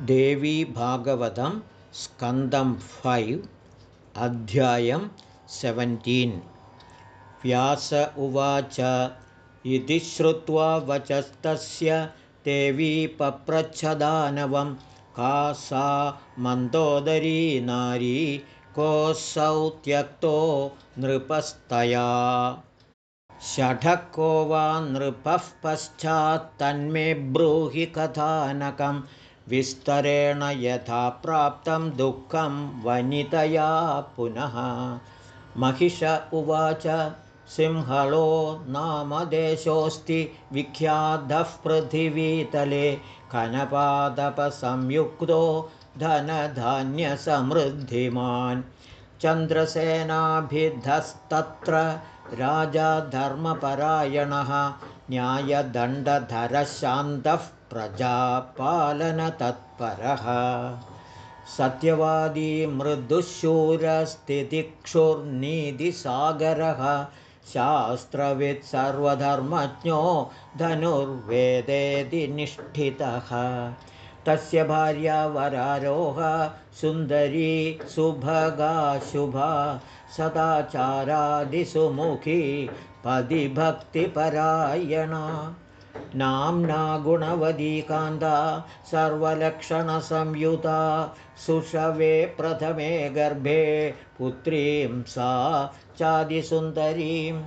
देवी भागवतं स्कन्दं फैव् अध्यायं सेवेन्टीन्। व्यास उवाच इति श्रुत्वा वचस्तस्य देवी पप्रच्छदानवं। का सा मन्दोदरी नारी कोऽसौ त्यक्तो नृपस्तया। षठको वा नृपः पश्चात्तन्मे ब्रूहि कथानकम् विस्तरेण यथा प्राप्तं दुःखं वनितया पुनः। महिष उवाच सिंहलो नामदेशोऽस्ति विख्यातः पृथिवीतले। कनपादपसंयुक्तो धनधान्यसमृद्धिमान्। चन्द्रसेनाभिधस्तत्र राजा धर्मपरायणः न्यायदण्डधरशान्तः प्रजापालनतत्परः। सत्यवादी मृदुशूरस्थितिक्षुर्निधिसागरः शास्त्रवित् सर्वधर्मज्ञो धनुर्वेदेति निष्ठितः। तस्य भार्या वरारोह सुन्दरी सुभगाशुभा सदाचारादिसुमुखी पदिभक्तिपरायणा नाम्ना गुणवदी कान्ता सर्वलक्षणसंयुता सुषवे प्रथमे गर्भे पुत्रीं सा चादिसुन्दरीं।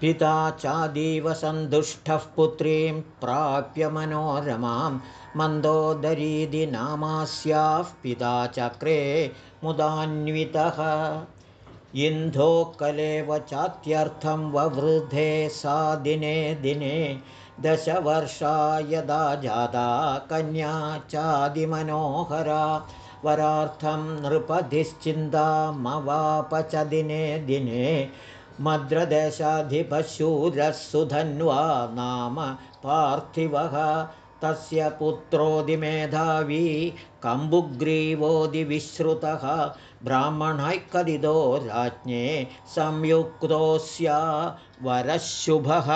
पिता चादीव सन्तुष्टः पुत्रीं प्राप्य मनोरमां मन्दोदरीदि नामास्याः पिता चक्रे मुदान्वितः इन्धोकलेव चात्यर्थं ववृधे सा दिने दिने दशवर्षा यदा जाता कन्या चादिमनोहरा। वरार्थं नृपधिश्चिन्तामवाप च दिने दिने मद्रदेशाधिपशूरः सुधन्वा नाम पार्थिवः तस्य पुत्रोदिमेधावी कम्बुग्रीवोदिविश्रुतः ब्राह्मणैः कदिदो राज्ञे संयुक्तोऽस्या वरः शुभः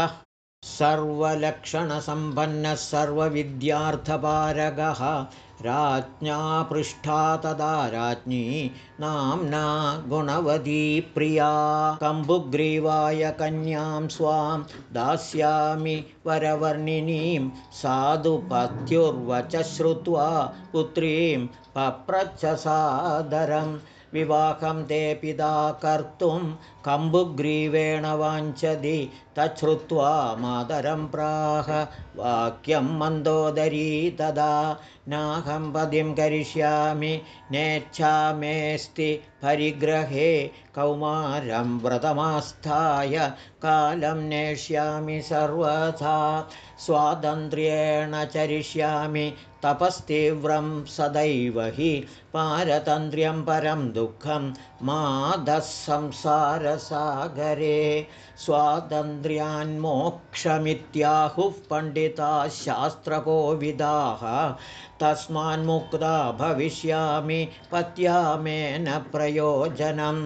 सर्वलक्षणसम्पन्नः सर्वविद्यार्थपारगः। राज्ञा पृष्ठा तदा राज्ञी नाम्ना गुणवती प्रिया। कम्बुग्रीवाय कन्यां स्वां दास्यामि वरवर्णिनीं। साधुपत्युर्वच श्रुत्वा पुत्रीं पप्रच्छसादरम् विवाहं ते पिता कर्तुं कम्बुग्रीवेण वाञ्छति तच्छ्रुत्वा मातरं प्राह वाक्यं मन्दोदरी तदा नाहं पदिं करिष्यामि नेच्छामेऽस्ति परिग्रहे कौमारं व्रतमास्थाय कालं नेष्यामि सर्वथा स्वातन्त्र्येण चरिष्यामि तपस्तीव्रं सदैव हि पारतन्त्र्यं परं दुःखं मादः संसारसागरे स्वातन्त्र्यान्मोक्षमित्याहुः पण्डिताः शास्त्रकोविदाः तस्मान्मुक्ता भविष्यामि पत्या मे न प्रयोजनं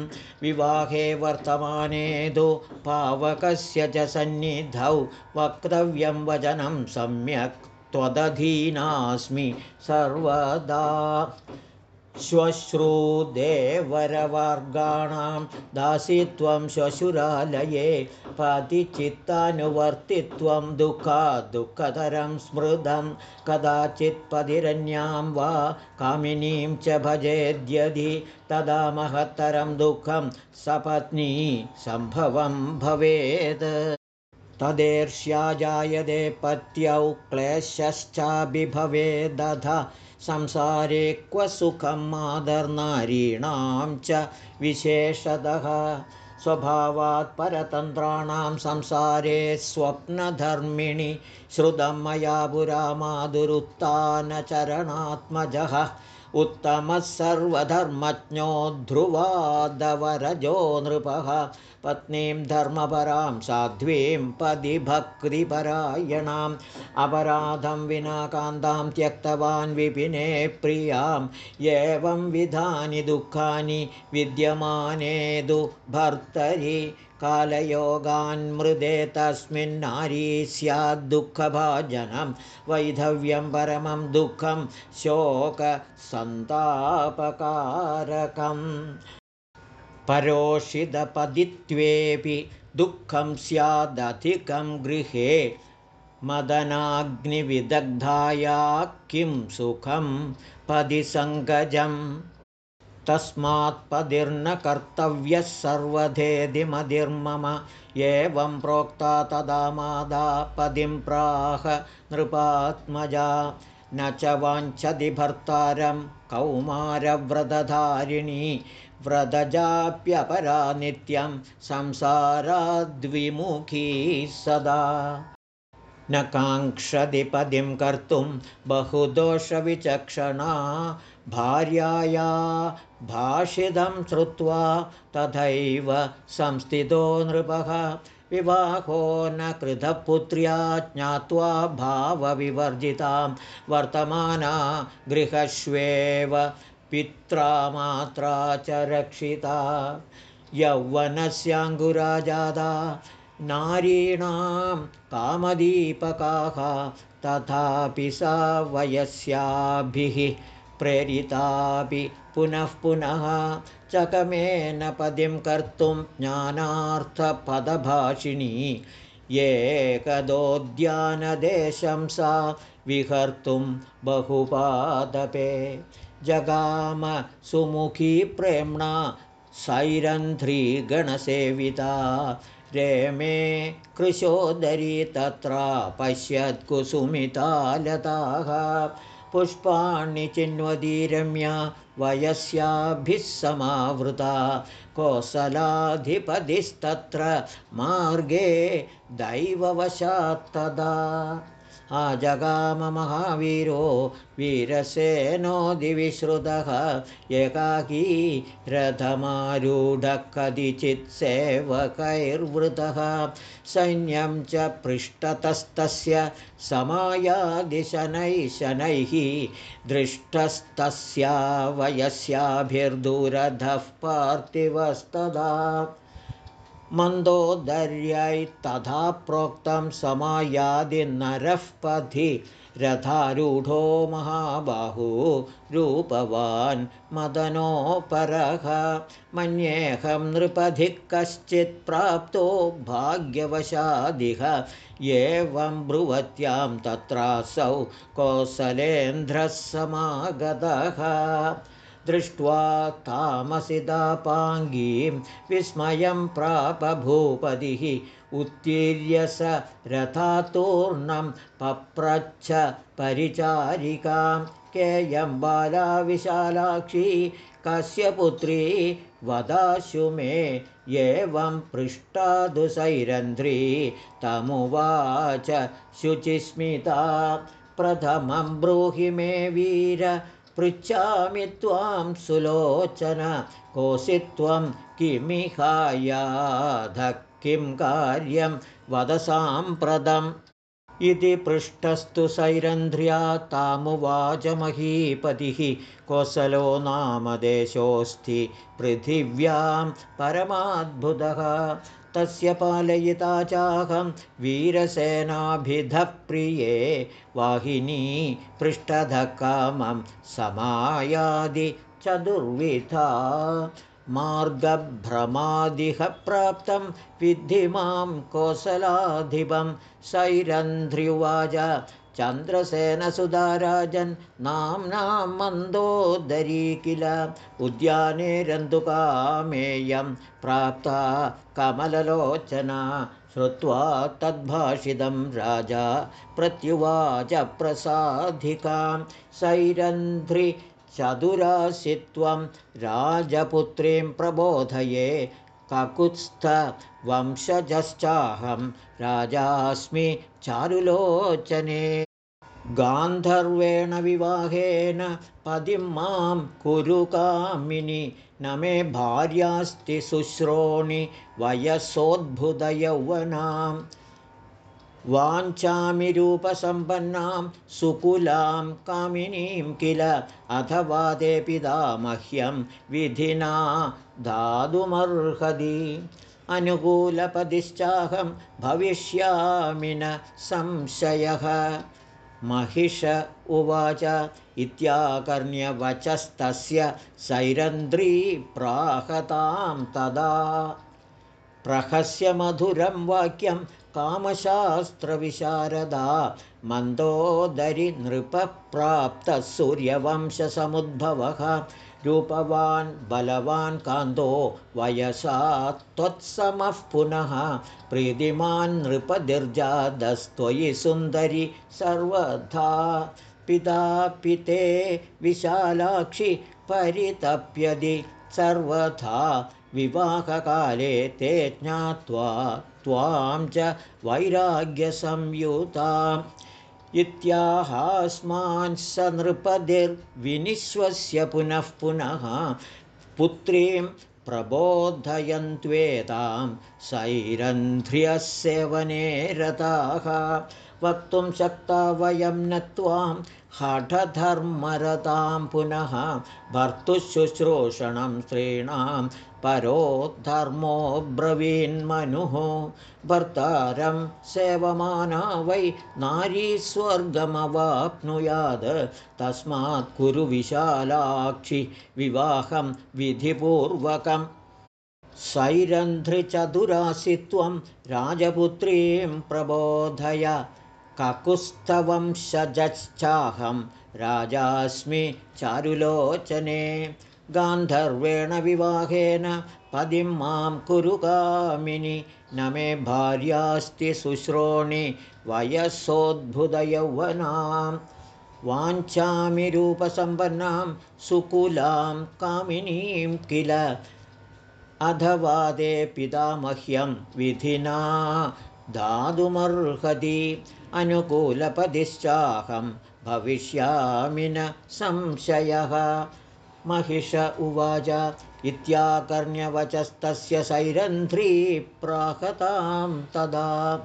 विवाहे वर्तमाने तु पावकस्य च सन्निधौ वक्तव्यं वचनं सम्यक् त्वदधीनास्मि सर्वदा श्वश्रूदेवरवर्गाणां दासित्वं श्वशुरालये पतिचित्तानुवर्तित्वं दुःखदुःखतरं स्मृतं कदाचित्पतिरन्यां वा कामिनीं च भजेद्यदि तदा महत्तरं दुःखं सपत्नी सम्भवं भवेत्। तदेर्ष्या जायते पत्यौ क्लेशश्चाभिभवेदध संसारे क्व सुखं मादर्नारीणां च विशेषतः स्वभावात् परतन्त्राणां संसारे स्वप्नधर्मिणि श्रुतं मया पुरा माधुरुत्थानचरणात्मजः उत्तमः सर्वधर्मज्ञो ध्रुवादवरजो नृपः। पत्नीं धर्मपरां साध्वीं पदिभक्तिपरायणाम्। अपराधं विना कान्तां त्यक्तवान् विपिने प्रियाम्। एवं विधानि दुःखानि विद्यमाने भर्तरि कालयोगान्मृदे तस्मिन्नारी स्याद्दुःखभाजनं वैधव्यं परमं दुःखं शोकसन्तापकारकम्। परोषितपदित्वेऽपि दुःखं स्यादधिकं गृहे मदनाग्निविदग्धाया किं सुखं? पदिसङ्गजम् तस्मात्पदिर्न कर्तव्यः सर्वधेदिमधिर्मम। एवं प्रोक्ता तदा मादा पदिं प्राह नृपात्मजा। न च वाञ्छति भर्तारं कौमारव्रतधारिणी। व्रतजाप्यपरा नित्यं संसाराद्विमुखी सदा। न काङ्क्षदिपदिं कर्तुं बहुदोषविचक्षणा भार्याया भाषितं श्रुत्वा तथैव संस्थितो नृपः। विवाहो न कृतपुत्र्या ज्ञात्वा भावविवर्जितां वर्तमाना गृहष्वेव पित्रा मात्रा च रक्षिता। यौवनस्याङ्गुराजादा नारीणां कामदीपकाः तथापि सा वयस्याभिः प्रेरितापि पुनः पुनः चकमेन पदिं कर्तुं ज्ञानार्थपदभाषिणी एकदोद्यानदेशं सा विहर्तुं बहुपादपे। जगाम सुमुखी प्रेम्णा सैरन्ध्रीगणसेविता रेमे कृशोदरी तत्र पश्यत्कुसुमितालताः पुष्पाणि चिन्वदीरम्या वयस्याभिः समावृता। कोसलाधिपतिस्तत्र मार्गे दैववशात्तदा आजगाममहावीरो वीरसेनो दिविश्रुतः एकाकी रथमारूढः कदिचित् सेवकैर्वृतः सैन्यं च पृष्ठतस्तस्य समायादिशनैः शनैः दृष्टस्तस्या वयस्याभिर्दूरधः पार्थिवस्तदा मन्दोदर्यैस्तथा प्रोक्तं समायादिनरः पथि रथारूढो महाबाहु रूपवान् मदनोपरः। मन्येऽहं नृपधिः कश्चित् प्राप्तो भाग्यवशादिह। एवं ब्रुवत्यां तत्रासौ कौसलेन्द्रः समागतः दृष्ट्वा तामसिदापाङ्गीं विस्मयं प्रापभूपतिः उत्तीर्य स रथातूर्णं पप्रच्छ परिचारिकां केयं बाला विशालाक्षी कस्य पुत्री वदाशु मे एवं पृष्टादुसैरन्ध्री तमुवाच शुचिस्मिता प्रथमं ब्रूहि मे वीर पृच्छामि त्वां सुलोचन कोऽसि त्वं किमिहायाधः किं कार्यं वद साम्प्रतम्। इति पृष्टस्तु सैरन्ध्र्या तामुवाचमहीपतिः कोसलो नाम देशोऽस्ति पृथिव्यां परमाद्भुतः तस्य पालयिता चाहं वीरसेनाभिधः प्रिये वाहिनी पृष्ठधकामं समायादि चतुर्विधा मार्गभ्रमादिह प्राप्तं विद्धि मां कोसलाधिपं सैरन्ध्र्युवाच चन्द्रसेनसुधाराजन् नाम्नां मन्दोदरी किल? उद्याने रन्दुकामेयं प्राप्ता कमललोचना श्रुत्वा तद्भाषितं राजा प्रत्युवाच प्रसाधिकां सैरन्ध्रिचतुरासि त्वं राजपुत्रीं प्रबोधये ककुत्स्थवंशजश्चाहं राजास्मि चारुलोचने। गान्धर्वेण विवाहेन पदिं मां कुरुकामिनि न मे भार्यास्ति शुश्रोणि वयसोद्भुतयौवनां वाञ्छामि रूपसम्पन्नां सुकुलां कामिनीं किल? अथवा ते पिता मह्यं विधिना दातुमर्हति। अनुकूलपदिश्चाहं भविष्यामि न संशयः। महिष उवाच इत्याकर्ण्यवचस्तस्य सैरन्ध्री प्राहतां तदा प्रहस्य मधुरं वाक्यं कामशास्त्रविशारदा मन्दोदरि नृपः प्राप्तः सूर्यवंशसमुद्भवः। रूपवान् बलवान् कान्तो वयसा त्वत्समः पुनः। प्रीतिमान् नृपदिर्जादस्त्वयि सुन्दरि सर्वथा। पिता पिते विशालाक्षि परितप्यदि सर्वथा विवाहकाले ते ज्ञात्वा त्वां च वैराग्यसंयुताम्। इत्याहास्मान् स नृपतिर्विनिश्वस्य पुनः पुनः पुत्रीं प्रबोधयन्त्वेतां सैरन्ध्र्यस्य वने रताः। वक्तुं शक्ता वयं न त्वां हठधर्मरतां पुनः भर्तुशुश्रूषणं स्त्रीणां परो धर्मो ब्रवीन्मनुः। भर्तारं सेवमाना वै नारीस्वर्गमवाप्नुयात् तस्मात् कुरु विशालाक्षि विवाहं विधिपूर्वकम्। सैरन्ध्रिचतुरासि त्वं राजपुत्रीं प्रबोधय ककुस्तवंशजश्चाहं राजास्मि चारुलोचने गान्धर्वेण विवाहेन पदिं मां कुरुकामिनि न मे भार्यास्ति शुश्रोणि वयसोद्भुतयौवनां वाञ्छामि रूपसम्पन्नां सुकुलां कामिनीं किल अथवा ते पितामह्यं विधिना दातुमर्हति अनुकूलपदिश्चाहं भविष्यामि न संशयः। महिष उवाच इत्याकर्ण्यवचस्तस्य सैरन्ध्री प्राहतां तदा।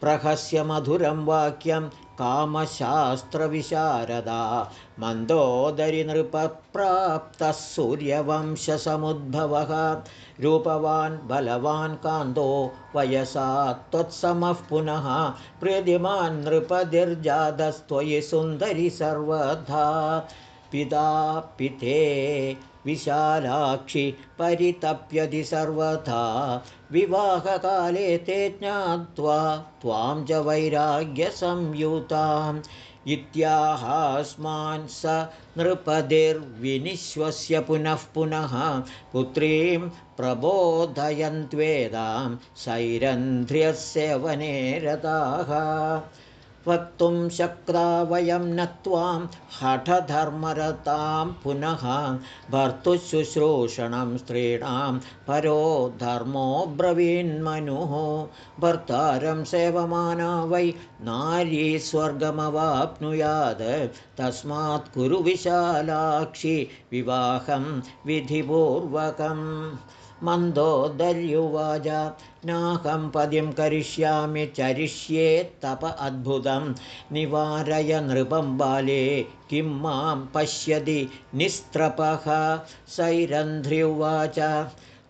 प्रहस्य मधुरं वाक्यं कामशास्त्रविशारदा मन्दोदरिनृपप्राप्तः सूर्यवंशसमुद्भवः रूपवान् बलवान् कान्तो वयसा त्वत्समः पुनः प्रीतिमान् नृपतिर्जातस्त्वयि सुन्दरि सर्वथा। पिता पिते विशालाक्षि परितप्यति सर्वथा। विवाहकाले ते ज्ञात्वा त्वां च वैराग्यसंयुताम्। इत्याहास्मान् स नृपतिर्विनिश्वस्य पुनः पुनः पुत्रीं प्रबोधयन्त्वेदां सैरन्ध्र्यस्य वने रताः वक्तुं शक्ता वयं न त्वां हठधर्मरतां पुनः भर्तुशुश्रूषणं स्त्रीणां परो धर्मो ब्रवीन्मनुः। भर्तारं सेवमाना वै नारी स्वर्गमवाप्नुयात् तस्मात् कुरु विशालाक्षि विवाहं विधिपूर्वकम् मन्दोदर्युवाच नाहं पदिं करिष्यामि चरिष्ये तप अद्भुतं। निवारय नृपं बाले किं मां पश्यति निस्त्रपः। सैरन्ध्र्युवाच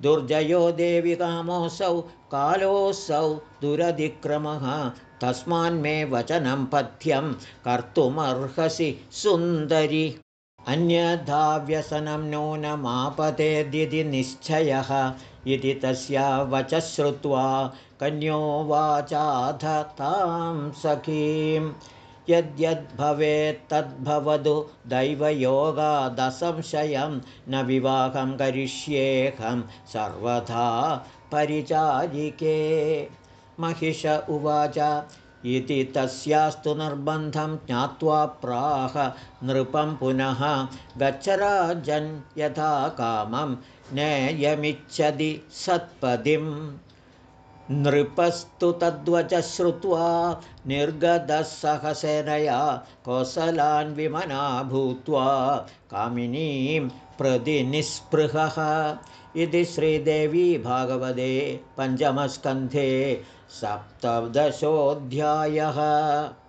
दुर्जयो देवि कामोऽसौ कालोऽसौ दुरधिक्रमः तस्मान्मे वचनं पथ्यं कर्तुमर्हसि सुन्दरि अन्यथा व्यसनं नूनमापतेद्यति निश्चयः इति तस्या वच श्रुत्वा कन्योवाचाथ तां सखीं यद्यद्भवेत्तद्भवतु दैवयोगादसंशयं न विवाहं करिष्येऽहं सर्वथा परिचारिके। महिष उवाच इति तस्यास्तु निर्बन्धं ज्ञात्वा प्राह नृपं पुनः गच्छराजन् यथा कामं नेयमिच्छति सत्पदिं। नृपस्तु तद्वच श्रुत्वा निर्गतः सहसेनया कोसलान् विमना भूत्वा कामिनीं प्रतिनिःस्पृहः इति श्रीदेवी भागवते पञ्चमस्कन्धे सप्तदशोऽध्यायः